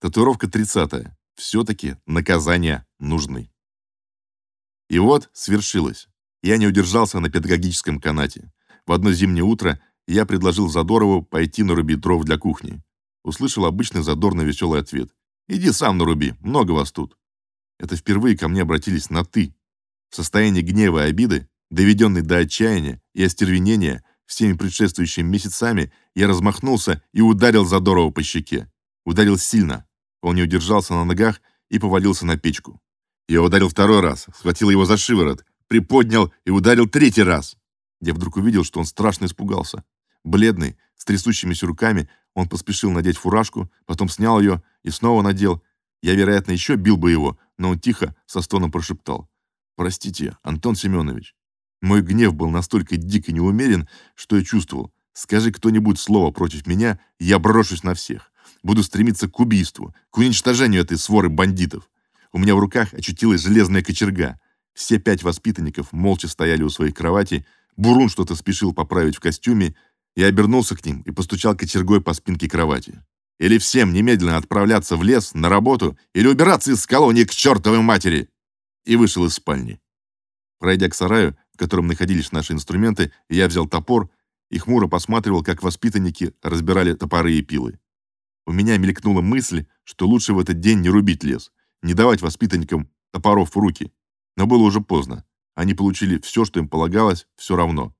Татуировка 30 Все-таки наказания нужны. И вот свершилось. Я не удержался на педагогическом канате. В одно зимнее утро я предложил Задорову пойти нарубить дров для кухни. Услышал обычный задорно веселый ответ. «Иди сам наруби, много вас тут». Это впервые ко мне обратились на «ты». В состоянии гнева и обиды, доведенный до отчаяния и остервенения всеми предшествующими месяцами, я размахнулся и ударил Задорова по щеке. Ударил сильно. Он не удержался на ногах и повалился на печку. Я ударил второй раз, схватил его за шиворот, приподнял и ударил третий раз. Я вдруг увидел, что он страшно испугался. Бледный, с трясущимися руками, он поспешил надеть фуражку, потом снял ее и снова надел. Я, вероятно, еще бил бы его, но он тихо, со стоном прошептал. «Простите, Антон Семенович». Мой гнев был настолько дик и неумерен, что я чувствовал. Скажи кто-нибудь слово против меня, я брошусь на всех. Буду стремиться к убийству, к уничтожению этой своры бандитов. У меня в руках очутилась железная кочерга. Все пять воспитанников молча стояли у своих кроватей. Бурун что-то спешил поправить в костюме. Я обернулся к ним и постучал кочергой по спинке кровати. Или всем немедленно отправляться в лес, на работу, или убираться из колонии к чертовой матери!» И вышел из спальни. Пройдя к сараю, в котором находились наши инструменты, я взял топор и хмуро посматривал, как воспитанники разбирали топоры и пилы. У меня мелькнула мысль, что лучше в этот день не рубить лес, не давать воспитанникам топоров в руки. Но было уже поздно. Они получили все, что им полагалось, все равно.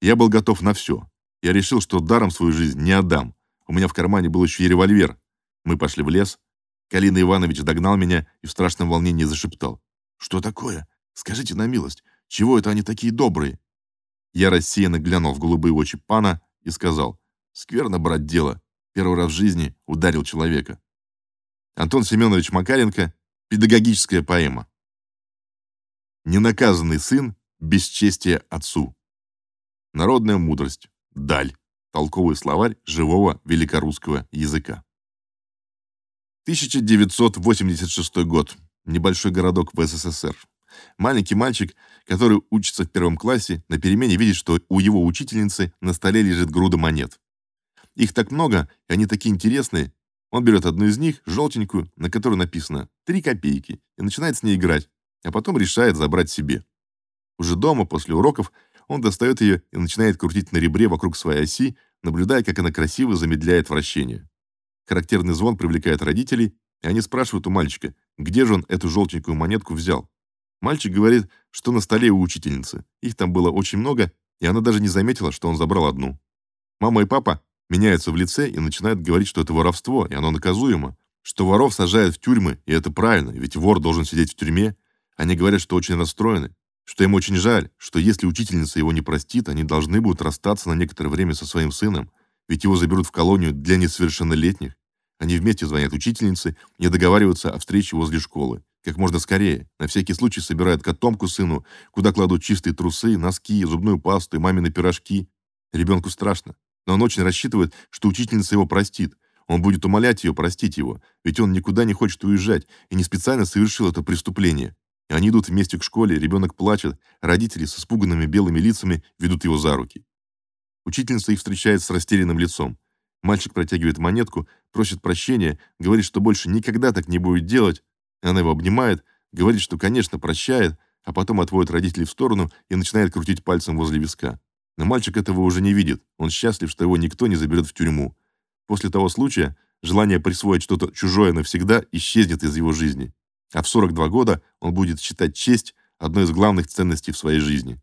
Я был готов на все. Я решил, что даром свою жизнь не отдам. У меня в кармане был еще и револьвер. Мы пошли в лес. Калина Иванович догнал меня и в страшном волнении зашептал. «Что такое? Скажите на милость, чего это они такие добрые?» Я рассеянно глянул в голубые очи пана и сказал. «Скверно, брать дело. Первый раз в жизни ударил человека». Антон Семенович Макаренко. Педагогическая поэма. Ненаказанный сын. Бесчестие отцу. Народная мудрость. Даль. Толковый словарь живого великорусского языка. 1986 год. Небольшой городок в СССР. Маленький мальчик, который учится в первом классе, на перемене видит, что у его учительницы на столе лежит груда монет. Их так много, и они такие интересные. Он берет одну из них, желтенькую, на которой написано «три копейки», и начинает с ней играть, а потом решает забрать себе. Уже дома, после уроков, он достает ее и начинает крутить на ребре вокруг своей оси, наблюдая, как она красиво замедляет вращение. Характерный звон привлекает родителей, и они спрашивают у мальчика, где же он эту желтенькую монетку взял. Мальчик говорит, что на столе у учительницы. Их там было очень много, и она даже не заметила, что он забрал одну. Мама и папа меняются в лице и начинают говорить, что это воровство, и оно наказуемо, что воров сажают в тюрьмы, и это правильно, ведь вор должен сидеть в тюрьме. Они говорят, что очень расстроены, что им очень жаль, что если учительница его не простит, они должны будут расстаться на некоторое время со своим сыном, ведь его заберут в колонию для несовершеннолетних. Они вместе звонят учительнице и договариваются о встрече возле школы. Как можно скорее. На всякий случай собирают котомку сыну, куда кладут чистые трусы, носки, зубную пасту и мамины пирожки. Ребенку страшно, но он очень рассчитывает, что учительница его простит. Он будет умолять ее простить его, ведь он никуда не хочет уезжать и не специально совершил это преступление. И они идут вместе к школе, ребенок плачет, родители с испуганными белыми лицами ведут его за руки. Учительница их встречает с растерянным лицом. Мальчик протягивает монетку, просит прощения, говорит, что больше никогда так не будет делать. Она его обнимает, говорит, что, конечно, прощает, а потом отводит родителей в сторону и начинает крутить пальцем возле виска. Но мальчик этого уже не видит. Он счастлив, что его никто не заберет в тюрьму. После того случая желание присвоить что-то чужое навсегда исчезнет из его жизни а в 42 года он будет считать честь одной из главных ценностей в своей жизни.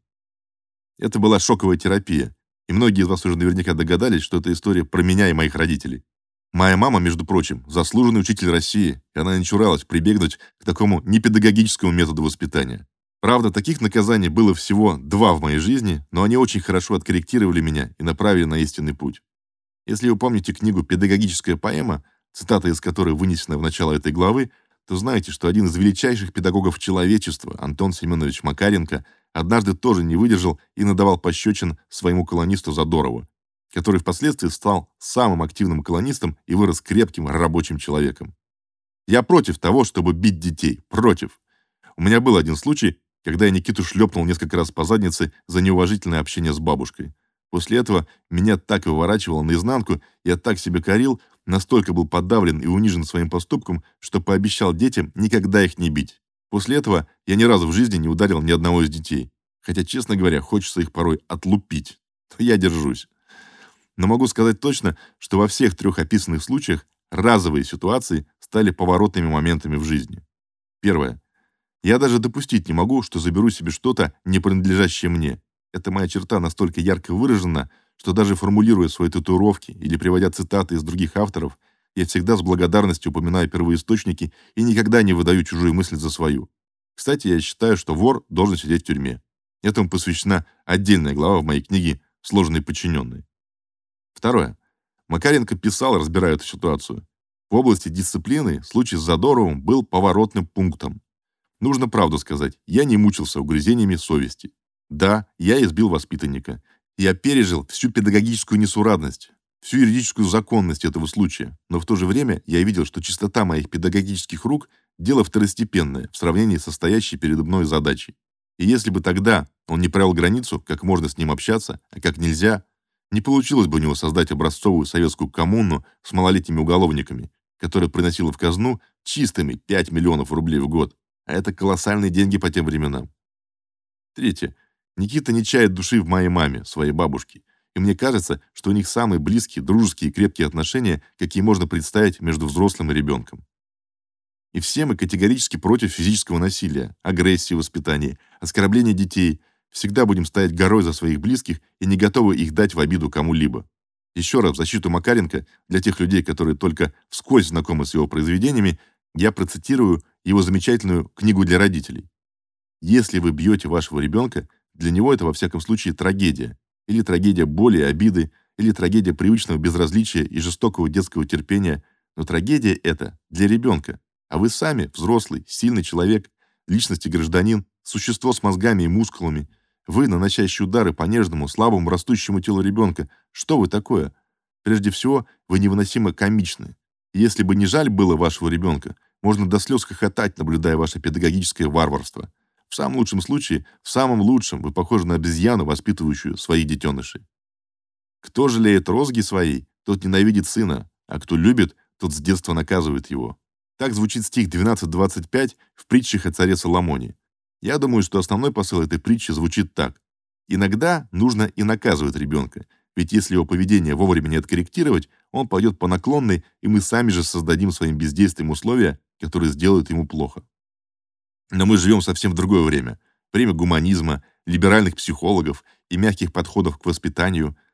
Это была шоковая терапия, и многие из вас уже наверняка догадались, что это история про меня и моих родителей. Моя мама, между прочим, заслуженный учитель России, и она не чуралась прибегнуть к такому непедагогическому методу воспитания. Правда, таких наказаний было всего два в моей жизни, но они очень хорошо откорректировали меня и направили на истинный путь. Если вы помните книгу «Педагогическая поэма», цитата из которой вынесена в начало этой главы, то знаете, что один из величайших педагогов человечества, Антон Семенович Макаренко, однажды тоже не выдержал и надавал пощечин своему колонисту Задорову, который впоследствии стал самым активным колонистом и вырос крепким рабочим человеком. Я против того, чтобы бить детей, против. У меня был один случай, когда я Никиту шлепнул несколько раз по заднице за неуважительное общение с бабушкой. После этого меня так выворачивало наизнанку, я так себя корил, настолько был подавлен и унижен своим поступком, что пообещал детям никогда их не бить. После этого я ни разу в жизни не ударил ни одного из детей. Хотя, честно говоря, хочется их порой отлупить. То я держусь. Но могу сказать точно, что во всех трех описанных случаях разовые ситуации стали поворотными моментами в жизни. Первое. Я даже допустить не могу, что заберу себе что-то, не принадлежащее мне. Эта моя черта настолько ярко выражена, что даже формулируя свои татуировки или приводя цитаты из других авторов, я всегда с благодарностью упоминаю первоисточники и никогда не выдаю чужую мысль за свою. Кстати, я считаю, что вор должен сидеть в тюрьме. Этому посвящена отдельная глава в моей книге «Сложные подчиненные». Второе. Макаренко писал, разбирая эту ситуацию. В области дисциплины случай с Задоровым был поворотным пунктом. Нужно правду сказать, я не мучился угрызениями совести. Да, я избил воспитанника. Я пережил всю педагогическую несурадность, всю юридическую законность этого случая, но в то же время я видел, что чистота моих педагогических рук дело второстепенное в сравнении со стоящей передо мной задачей. И если бы тогда он не провел границу, как можно с ним общаться, а как нельзя, не получилось бы у него создать образцовую советскую коммуну с малолетними уголовниками, которая приносила в казну чистыми 5 миллионов рублей в год. А это колоссальные деньги по тем временам. Третье. Никита не чает души в моей маме, своей бабушке. И мне кажется, что у них самые близкие, дружеские и крепкие отношения, какие можно представить между взрослым и ребенком. И все мы категорически против физического насилия, агрессии в воспитании, оскорбления детей. Всегда будем стоять горой за своих близких и не готовы их дать в обиду кому-либо. Еще раз в защиту Макаренко, для тех людей, которые только вскользь знакомы с его произведениями, я процитирую его замечательную книгу для родителей. Если вы бьете вашего ребенка, для него это во всяком случае трагедия, или трагедия боли и обиды, или трагедия привычного безразличия и жестокого детского терпения, но трагедия это для ребенка, а вы сами взрослый, сильный человек, личность и гражданин, существо с мозгами и мускулами. Вы, наносящий удары по нежному, слабому, растущему телу ребенка. Что вы такое? Прежде всего, вы невыносимо комичны. Если бы не жаль было вашего ребенка, можно до слез хохотать, наблюдая ваше педагогическое варварство. В самом лучшем случае, в самом лучшем, вы похожи на обезьяну, воспитывающую своих детенышей. Кто жалеет розги своей, тот ненавидит сына, а кто любит, тот с детства наказывает его. Так звучит стих 12:25 в притчах о царе Соломоне. Я думаю, что основной посыл этой притчи звучит так: иногда нужно и наказывать ребенка, ведь если его поведение вовремя не откорректировать, он пойдет по наклонной, и мы сами же создадим своим бездействием условия, которые сделают ему плохо. Но мы живем совсем в другое время. Время гуманизма, либеральных психологов и мягких подходов к воспитанию –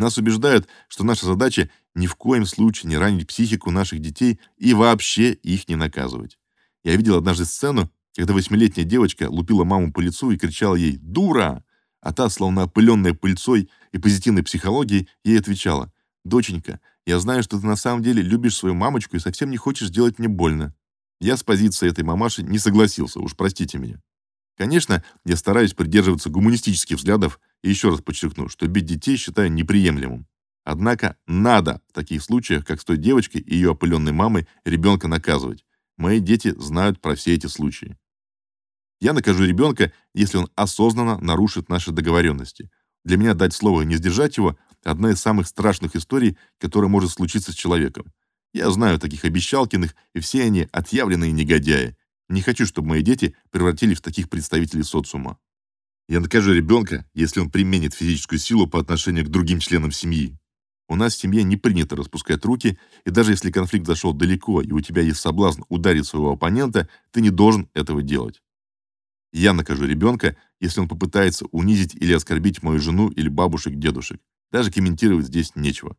нас убеждают, что наша задача ни в коем случае не ранить психику наших детей и вообще их не наказывать. Я видел однажды сцену, когда восьмилетняя девочка лупила маму по лицу и кричала ей «Дура!», а та, словно опыленная пыльцой и позитивной психологией, ей отвечала «Доченька, я знаю, что ты на самом деле любишь свою мамочку и совсем не хочешь сделать мне больно». Я с позиции этой мамаши не согласился, уж простите меня. Конечно, я стараюсь придерживаться гуманистических взглядов и еще раз подчеркну, что бить детей считаю неприемлемым. Однако надо в таких случаях, как с той девочкой и ее опыленной мамой, ребенка наказывать. Мои дети знают про все эти случаи. Я накажу ребенка, если он осознанно нарушит наши договоренности. Для меня дать слово и не сдержать его одна из самых страшных историй, которая может случиться с человеком. Я знаю таких обещалкиных, и все они отъявленные негодяи. Не хочу, чтобы мои дети превратились в таких представителей социума. Я накажу ребенка, если он применит физическую силу по отношению к другим членам семьи. У нас в семье не принято распускать руки, и даже если конфликт зашел далеко, и у тебя есть соблазн ударить своего оппонента, ты не должен этого делать. Я накажу ребенка, если он попытается унизить или оскорбить мою жену или бабушек-дедушек. Даже комментировать здесь нечего.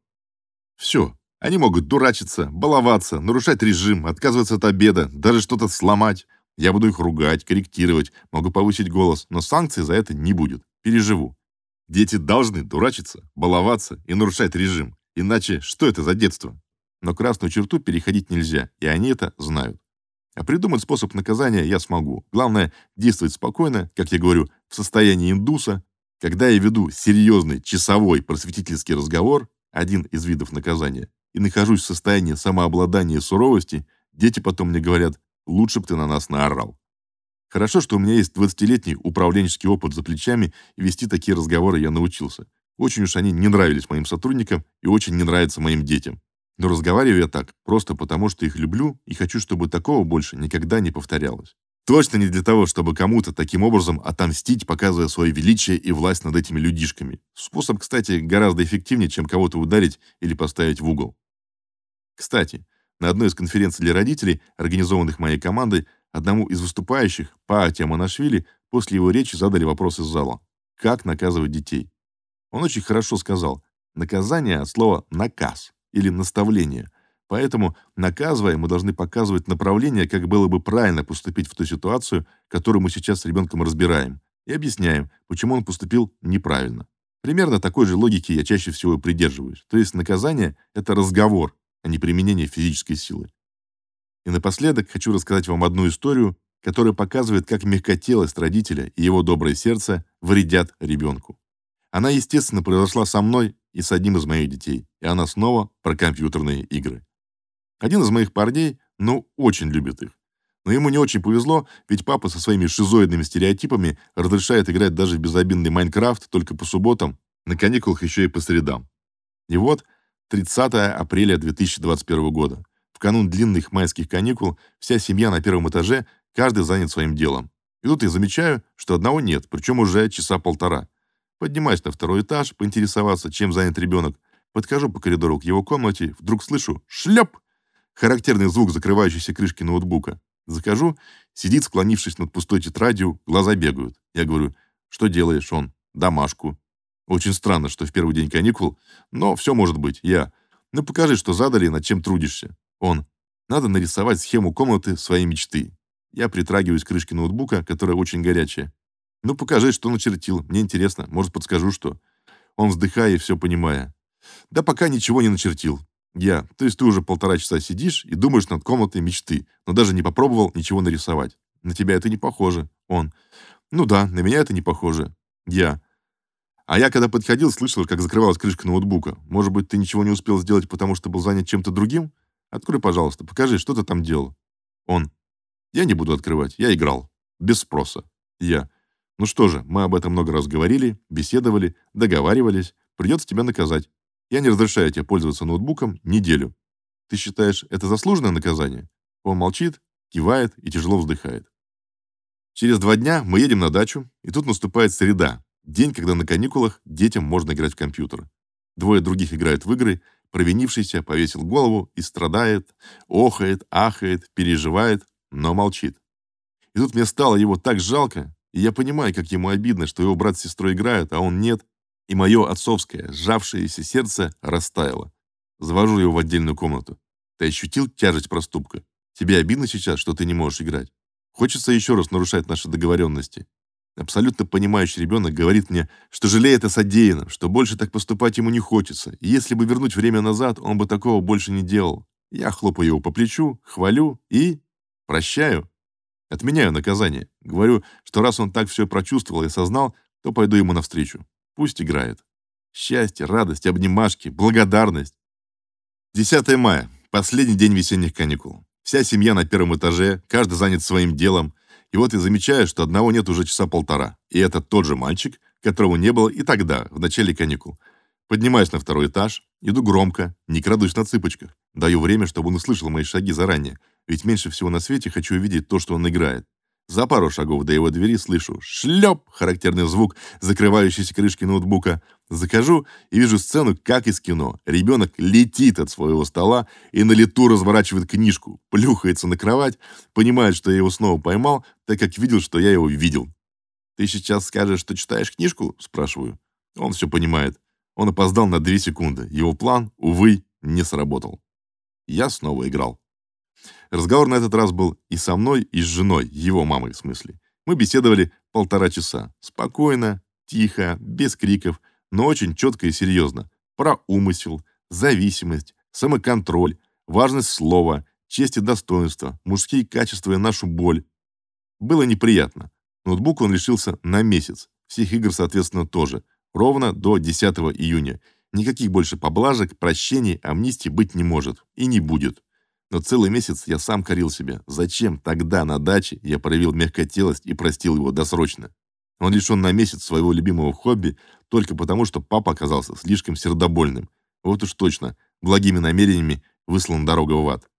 Все, они могут дурачиться, баловаться, нарушать режим, отказываться от обеда, даже что-то сломать. Я буду их ругать, корректировать, могу повысить голос, но санкций за это не будет. Переживу. Дети должны дурачиться, баловаться и нарушать режим. Иначе что это за детство? Но красную черту переходить нельзя, и они это знают. А придумать способ наказания я смогу. Главное действовать спокойно, как я говорю, в состоянии индуса. Когда я веду серьезный часовой просветительский разговор, один из видов наказания, и нахожусь в состоянии самообладания и суровости, дети потом мне говорят: "Лучше бы ты на нас наорал". Хорошо, что у меня есть двадцатилетний управленческий опыт за плечами, и вести такие разговоры я научился. Очень уж они не нравились моим сотрудникам и очень не нравятся моим детям. Но разговариваю я так просто потому, что их люблю и хочу, чтобы такого больше никогда не повторялось. Точно не для того, чтобы кому-то таким образом отомстить, показывая свое величие и власть над этими людишками. Способ, кстати, гораздо эффективнее, чем кого-то ударить или поставить в угол. Кстати, на одной из конференций для родителей, организованных моей командой, одному из выступающих, Паати Аманашвили, после его речи задали вопрос из зала. Как наказывать детей? Он очень хорошо сказал. Наказание от слова «наказ» или «наставление». Поэтому, наказывая, мы должны показывать направление, как было бы правильно поступить в ту ситуацию, которую мы сейчас с ребенком разбираем, и объясняем, почему он поступил неправильно. Примерно такой же логики я чаще всего придерживаюсь. То есть наказание это разговор, а не применение физической силы. И напоследок хочу рассказать вам одну историю, которая показывает, как мягкотелость родителя и его доброе сердце вредят ребенку. Она, естественно, произошла со мной и с одним из моих детей, и она снова про компьютерные игры. Один из моих парней, ну, очень любит их. Но ему не очень повезло, ведь папа со своими шизоидными стереотипами разрешает играть даже в безобидный Майнкрафт только по субботам, на каникулах еще и по средам. И вот 30 апреля 2021 года. В канун длинных майских каникул вся семья на первом этаже, каждый занят своим делом. И тут я замечаю, что одного нет, причем уже часа полтора. Поднимаюсь на второй этаж, поинтересоваться, чем занят ребенок. Подхожу по коридору к его комнате, вдруг слышу «шлеп!» Характерный звук закрывающейся крышки ноутбука. Захожу, сидит, склонившись над пустой тетрадью, глаза бегают. Я говорю, что делаешь? Он, домашку. Очень странно, что в первый день каникул, но все может быть. Я, ну покажи, что задали, над чем трудишься. Он, надо нарисовать схему комнаты своей мечты. Я притрагиваюсь к крышке ноутбука, которая очень горячая. Ну покажи, что начертил, мне интересно, может подскажу что. Он вздыхая и все понимая. Да пока ничего не начертил. Я. То есть ты уже полтора часа сидишь и думаешь над комнатой мечты, но даже не попробовал ничего нарисовать. На тебя это не похоже. Он. Ну да, на меня это не похоже. Я. А я когда подходил, слышал, как закрывалась крышка ноутбука. Может быть, ты ничего не успел сделать, потому что был занят чем-то другим? Открой, пожалуйста, покажи, что ты там делал. Он. Я не буду открывать, я играл. Без спроса. Я. Ну что же, мы об этом много раз говорили, беседовали, договаривались. Придется тебя наказать. Я не разрешаю тебе пользоваться ноутбуком неделю. Ты считаешь, это заслуженное наказание? Он молчит, кивает и тяжело вздыхает. Через два дня мы едем на дачу, и тут наступает среда, день, когда на каникулах детям можно играть в компьютер. Двое других играют в игры, провинившийся повесил голову и страдает, охает, ахает, переживает, но молчит. И тут мне стало его так жалко, и я понимаю, как ему обидно, что его брат с сестрой играют, а он нет, и мое отцовское, сжавшееся сердце растаяло. Завожу его в отдельную комнату. Ты ощутил тяжесть проступка? Тебе обидно сейчас, что ты не можешь играть? Хочется еще раз нарушать наши договоренности. Абсолютно понимающий ребенок говорит мне, что жалеет о содеянном, что больше так поступать ему не хочется. И если бы вернуть время назад, он бы такого больше не делал. Я хлопаю его по плечу, хвалю и прощаю. Отменяю наказание. Говорю, что раз он так все прочувствовал и осознал, то пойду ему навстречу. Пусть играет. Счастье, радость, обнимашки, благодарность. 10 мая. Последний день весенних каникул. Вся семья на первом этаже, каждый занят своим делом. И вот я замечаю, что одного нет уже часа полтора. И это тот же мальчик, которого не было и тогда, в начале каникул. Поднимаюсь на второй этаж, иду громко, не крадусь на цыпочках. Даю время, чтобы он услышал мои шаги заранее, ведь меньше всего на свете хочу увидеть то, что он играет. За пару шагов до его двери слышу шлеп, характерный звук закрывающейся крышки ноутбука. Захожу и вижу сцену, как из кино. Ребенок летит от своего стола и на лету разворачивает книжку, плюхается на кровать, понимает, что я его снова поймал, так как видел, что я его видел. «Ты сейчас скажешь, что читаешь книжку?» – спрашиваю. Он все понимает. Он опоздал на две секунды. Его план, увы, не сработал. Я снова играл. Разговор на этот раз был и со мной, и с женой, его мамой в смысле. Мы беседовали полтора часа. Спокойно, тихо, без криков, но очень четко и серьезно. Про умысел, зависимость, самоконтроль, важность слова, честь и достоинство, мужские качества и нашу боль. Было неприятно. Ноутбук он лишился на месяц. Всех игр, соответственно, тоже. Ровно до 10 июня. Никаких больше поблажек, прощений, амнистии быть не может. И не будет. Но целый месяц я сам корил себя. Зачем тогда на даче я проявил мягкотелость и простил его досрочно? Он лишён на месяц своего любимого хобби только потому, что папа оказался слишком сердобольным. Вот уж точно, благими намерениями выслан дорога в ад.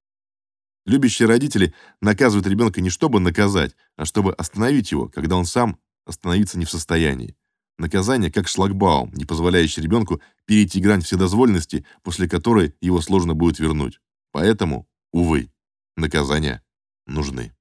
Любящие родители наказывают ребенка не чтобы наказать, а чтобы остановить его, когда он сам остановиться не в состоянии. Наказание как шлагбаум, не позволяющий ребенку перейти грань вседозволенности, после которой его сложно будет вернуть. Поэтому, увы, наказания нужны.